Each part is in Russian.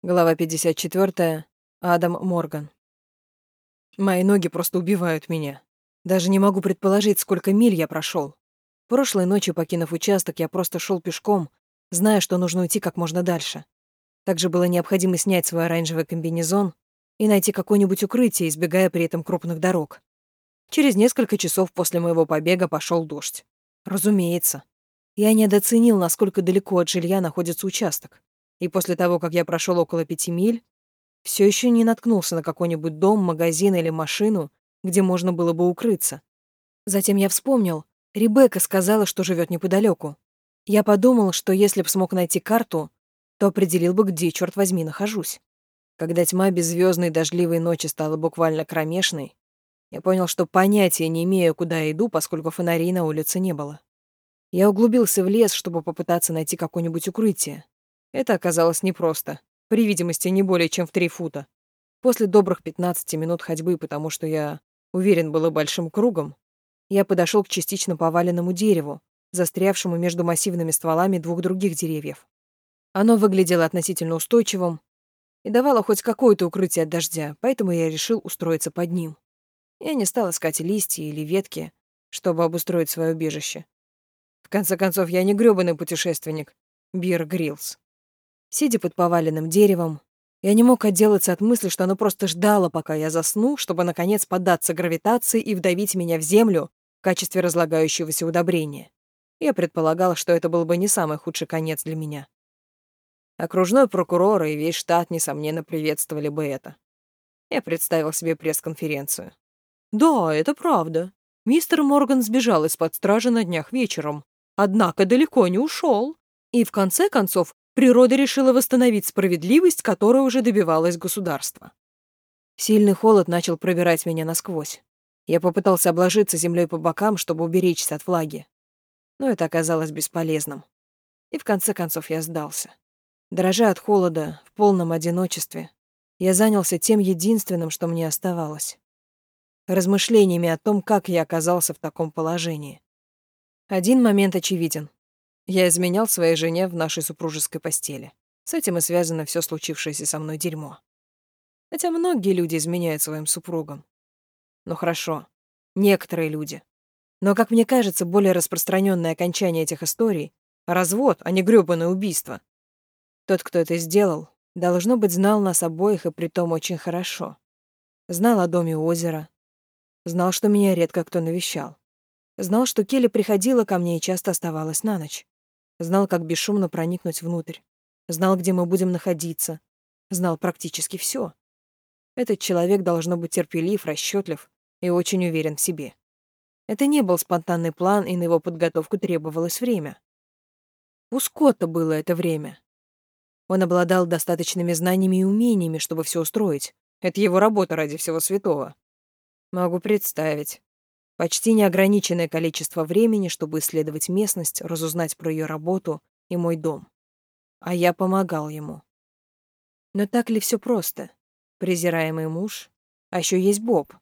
Глава 54. Адам Морган. Мои ноги просто убивают меня. Даже не могу предположить, сколько миль я прошел. Прошлой ночью, покинув участок, я просто шел пешком, зная, что нужно уйти как можно дальше. Также было необходимо снять свой оранжевый комбинезон и найти какое-нибудь укрытие, избегая при этом крупных дорог. Через несколько часов после моего побега пошел дождь. Разумеется. Я недооценил, насколько далеко от жилья находится участок и после того, как я прошел около пяти миль, все еще не наткнулся на какой-нибудь дом, магазин или машину, где можно было бы укрыться. Затем я вспомнил, Ребекка сказала, что живет неподалеку. Я подумал, что если бы смог найти карту, то определил бы, где, черт возьми, нахожусь. Когда тьма беззвездной дождливой ночи стала буквально кромешной, я понял, что понятия не имею, куда иду, поскольку фонарей на улице не было. Я углубился в лес, чтобы попытаться найти какое-нибудь укрытие. Это оказалось непросто. При видимости не более чем в три фута. После добрых 15 минут ходьбы, потому что я уверен было большим кругом, я подошел к частично поваленному дереву, застрявшему между массивными стволами двух других деревьев. Оно выглядело относительно устойчивым и давало хоть какое-то укрытие от дождя, поэтому я решил устроиться под ним. Я не стал искать листья или ветки, чтобы обустроить свое убежище. В конце концов, я не грёбаный путешественник, Бир Гриллс. Сидя под поваленным деревом, я не мог отделаться от мысли, что оно просто ждало, пока я засну, чтобы, наконец, поддаться гравитации и вдавить меня в землю в качестве разлагающегося удобрения. Я предполагал, что это был бы не самый худший конец для меня. Окружной прокурор и весь штат, несомненно, приветствовали бы это. Я представил себе пресс-конференцию. «Да, это правда. Мистер Морган сбежал из-под стражи на днях вечером, однако далеко не ушел. И, в конце концов, природа решила восстановить справедливость, которой уже добивалось государство. Сильный холод начал пробирать меня насквозь. Я попытался обложиться землей по бокам, чтобы уберечься от влаги. Но это оказалось бесполезным. И в конце концов я сдался. Дрожа от холода, в полном одиночестве, я занялся тем единственным, что мне оставалось. Размышлениями о том, как я оказался в таком положении. Один момент очевиден. Я изменял своей жене в нашей супружеской постели. С этим и связано все случившееся со мной дерьмо. Хотя многие люди изменяют своим супругам. Ну хорошо, некоторые люди. Но, как мне кажется, более распространенное окончание этих историй — развод, а не грёбаное убийство. Тот, кто это сделал, должно быть, знал нас обоих и притом очень хорошо. Знал о доме озера. Знал, что меня редко кто навещал. Знал, что Келли приходила ко мне и часто оставалась на ночь. Знал, как бесшумно проникнуть внутрь. Знал, где мы будем находиться. Знал практически все. Этот человек должно быть терпелив, расчетлив и очень уверен в себе. Это не был спонтанный план, и на его подготовку требовалось время. У Скотта было это время. Он обладал достаточными знаниями и умениями, чтобы все устроить. Это его работа ради всего святого. Могу представить. Почти неограниченное количество времени, чтобы исследовать местность, разузнать про ее работу и мой дом. А я помогал ему. Но так ли все просто? Презираемый муж, а еще есть Боб.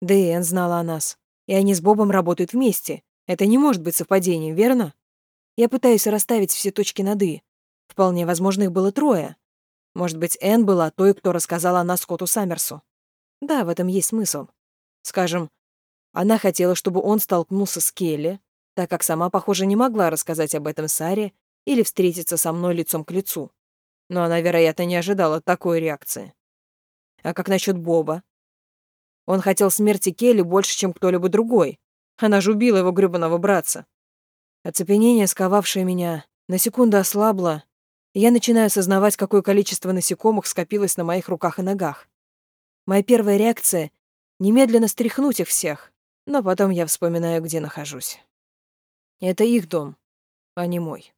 Дэн знала о нас, и они с Бобом работают вместе. Это не может быть совпадением, верно? Я пытаюсь расставить все точки над «и». Вполне возможно, их было трое. Может быть, Энн была той, кто рассказала о нас Скотту Саммерсу. Да, в этом есть смысл. Скажем, она хотела, чтобы он столкнулся с Келли, так как сама, похоже, не могла рассказать об этом Саре или встретиться со мной лицом к лицу. Но она, вероятно, не ожидала такой реакции. А как насчет Боба? Он хотел смерти Келли больше, чем кто-либо другой. Она же убила его грёбаного братца. Оцепенение, сковавшее меня, на секунду ослабло, и я начинаю осознавать, какое количество насекомых скопилось на моих руках и ногах. Моя первая реакция — немедленно стряхнуть их всех, но потом я вспоминаю, где нахожусь. Это их дом, а не мой.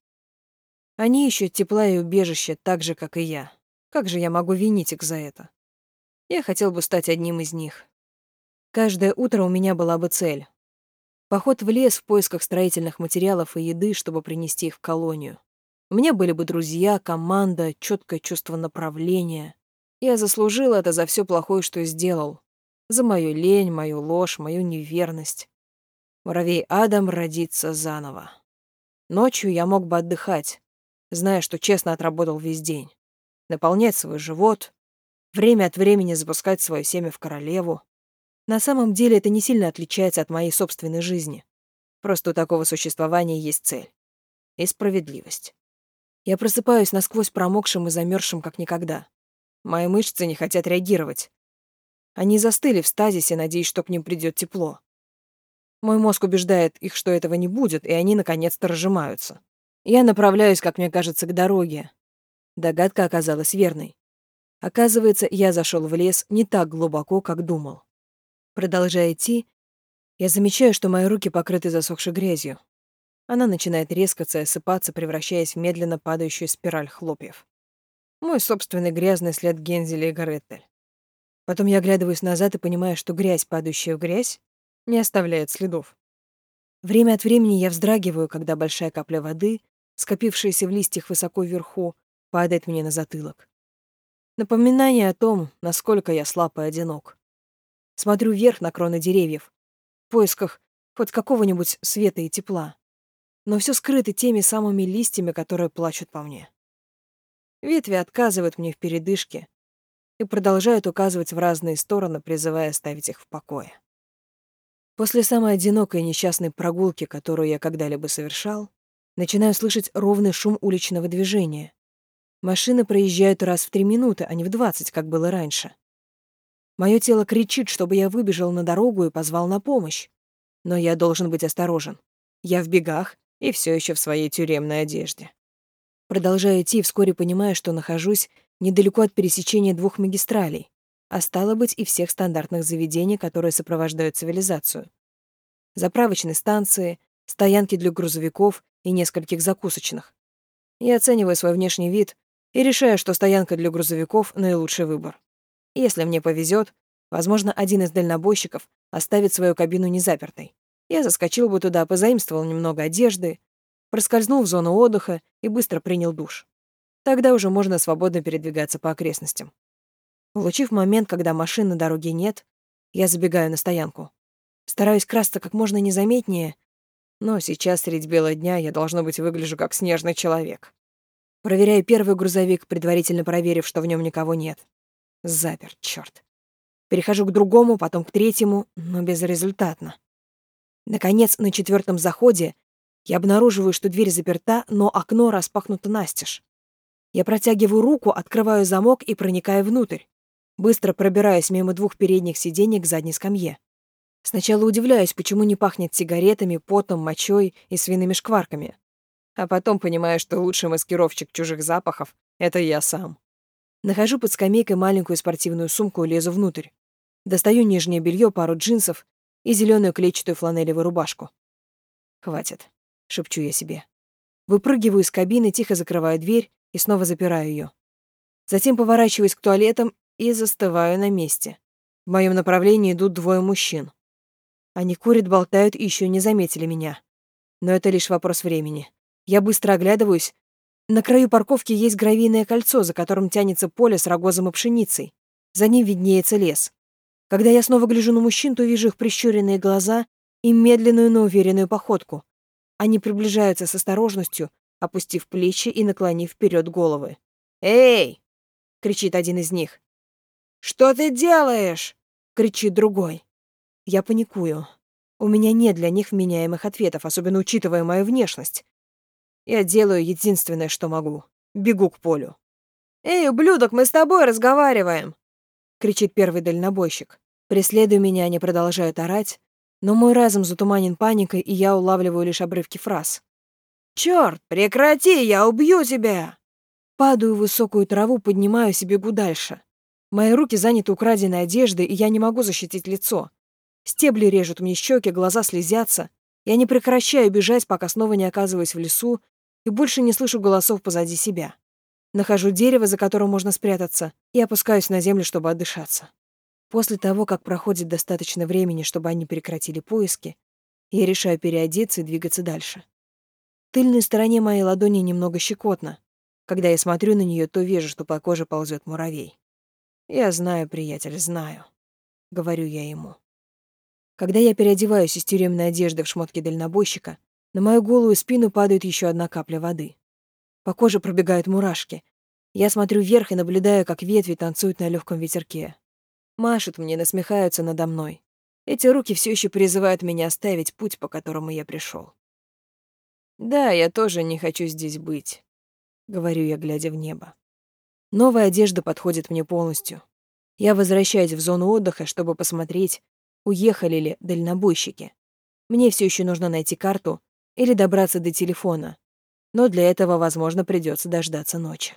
Они ищут тепла и убежище так же, как и я. Как же я могу винить их за это? Я хотел бы стать одним из них. Каждое утро у меня была бы цель. Поход в лес в поисках строительных материалов и еды, чтобы принести их в колонию. У меня были бы друзья, команда, четкое чувство направления. Я заслужил это за все плохое, что сделал. За мою лень, мою ложь, мою неверность. Муравей Адам родится заново. Ночью я мог бы отдыхать, зная, что честно отработал весь день. наполнять свой живот, время от времени запускать свое семя в королеву. На самом деле это не сильно отличается от моей собственной жизни. Просто у такого существования есть цель. И справедливость. Я просыпаюсь насквозь промокшим и замерзшим, как никогда. Мои мышцы не хотят реагировать. Они застыли в стазисе, надеясь, что к ним придет тепло. Мой мозг убеждает их, что этого не будет, и они наконец-то разжимаются. Я направляюсь, как мне кажется, к дороге. Догадка оказалась верной. Оказывается, я зашел в лес не так глубоко, как думал. Продолжая идти, я замечаю, что мои руки покрыты засохшей грязью. Она начинает резкаться и осыпаться, превращаясь в медленно падающую спираль хлопьев. Мой собственный грязный след Гензеля и Гареттель. Потом я оглядываюсь назад и понимаю, что грязь, падающая в грязь, не оставляет следов. Время от времени я вздрагиваю, когда большая капля воды, скопившаяся в листьях высоко вверху, падает мне на затылок. Напоминание о том, насколько я слаб и одинок. Смотрю вверх на кроны деревьев, в поисках хоть какого-нибудь света и тепла. Но все скрыто теми самыми листьями, которые плачут по мне. Ветви отказывают мне в передышке и продолжают указывать в разные стороны, призывая оставить их в покое. После самой одинокой и несчастной прогулки, которую я когда-либо совершал, начинаю слышать ровный шум уличного движения. Машины проезжают раз в три минуты, а не в двадцать, как было раньше. Мое тело кричит, чтобы я выбежал на дорогу и позвал на помощь. Но я должен быть осторожен. Я в бегах и все еще в своей тюремной одежде. Продолжая идти, вскоре понимаю, что нахожусь недалеко от пересечения двух магистралей, а стало быть и всех стандартных заведений, которые сопровождают цивилизацию. Заправочные станции, стоянки для грузовиков и нескольких закусочных. Я оцениваю свой внешний вид и решаю, что стоянка для грузовиков — наилучший выбор. Если мне повезет, возможно, один из дальнобойщиков оставит свою кабину незапертой. Я заскочил бы туда, позаимствовал немного одежды, проскользнул в зону отдыха и быстро принял душ. Тогда уже можно свободно передвигаться по окрестностям. Улучив момент, когда машин на дороге нет, я забегаю на стоянку. Стараюсь красться как можно незаметнее, но сейчас средь бела дня я, должно быть, выгляжу как снежный человек. Проверяю первый грузовик, предварительно проверив, что в нем никого нет. Заперт, черт. Перехожу к другому, потом к третьему, но безрезультатно. Наконец, на четвертом заходе я обнаруживаю, что дверь заперта, но окно распахнуто настежь. Я протягиваю руку, открываю замок и проникаю внутрь. Быстро пробираюсь мимо двух передних сидений к задней скамье. Сначала удивляюсь, почему не пахнет сигаретами, потом, мочой и свиными шкварками. А потом понимаю, что лучший маскировщик чужих запахов — это я сам. Нахожу под скамейкой маленькую спортивную сумку и лезу внутрь. Достаю нижнее белье, пару джинсов и зеленую клетчатую фланелевую рубашку. «Хватит», — шепчу я себе. Выпрыгиваю из кабины, тихо закрываю дверь и снова запираю ее. Затем поворачиваюсь к туалетам и застываю на месте. В моем направлении идут двое мужчин. Они курят, болтают и еще не заметили меня. Но это лишь вопрос времени. Я быстро оглядываюсь, на краю парковки есть гравийное кольцо, за которым тянется поле с рогозом и пшеницей. За ним виднеется лес. Когда я снова гляжу на мужчин, то вижу их прищуренные глаза и медленную, но уверенную походку. Они приближаются с осторожностью, опустив плечи и наклонив вперед головы. «Эй!» — кричит один из них. «Что ты делаешь?» — кричит другой. Я паникую. У меня нет для них вменяемых ответов, особенно учитывая мою внешность. Я делаю единственное, что могу. Бегу к полю. «Эй, ублюдок, мы с тобой разговариваем!» — кричит первый дальнобойщик. Преследуя меня, они продолжают орать, но мой разум затуманен паникой, и я улавливаю лишь обрывки фраз. «Чёрт, прекрати, я убью тебя!» Падаю в высокую траву, поднимаюсь и бегу дальше. Мои руки заняты украденной одеждой, и я не могу защитить лицо. Стебли режут мне щеки, глаза слезятся. Я не прекращаю бежать, пока снова не оказываюсь в лесу и больше не слышу голосов позади себя. Нахожу дерево, за которым можно спрятаться, и опускаюсь на землю, чтобы отдышаться. После того, как проходит достаточно времени, чтобы они прекратили поиски, я решаю переодеться и двигаться дальше. Тыльной стороне моей ладони немного щекотно. Когда я смотрю на нее, то вижу, что по коже ползет муравей. «Я знаю, приятель, знаю», — говорю я ему. Когда я переодеваюсь из тюремной одежды в шмотки дальнобойщика, на мою голую спину падает еще одна капля воды. По коже пробегают мурашки. Я смотрю вверх и наблюдаю, как ветви танцуют на легком ветерке. Машут мне, насмехаются надо мной. Эти руки все еще призывают меня оставить путь, по которому я пришел. Да, я тоже не хочу здесь быть, говорю я, глядя в небо. Новая одежда подходит мне полностью. Я возвращаюсь в зону отдыха, чтобы посмотреть, уехали ли дальнобойщики. Мне все еще нужно найти карту или добраться до телефона, но для этого, возможно, придется дождаться ночи.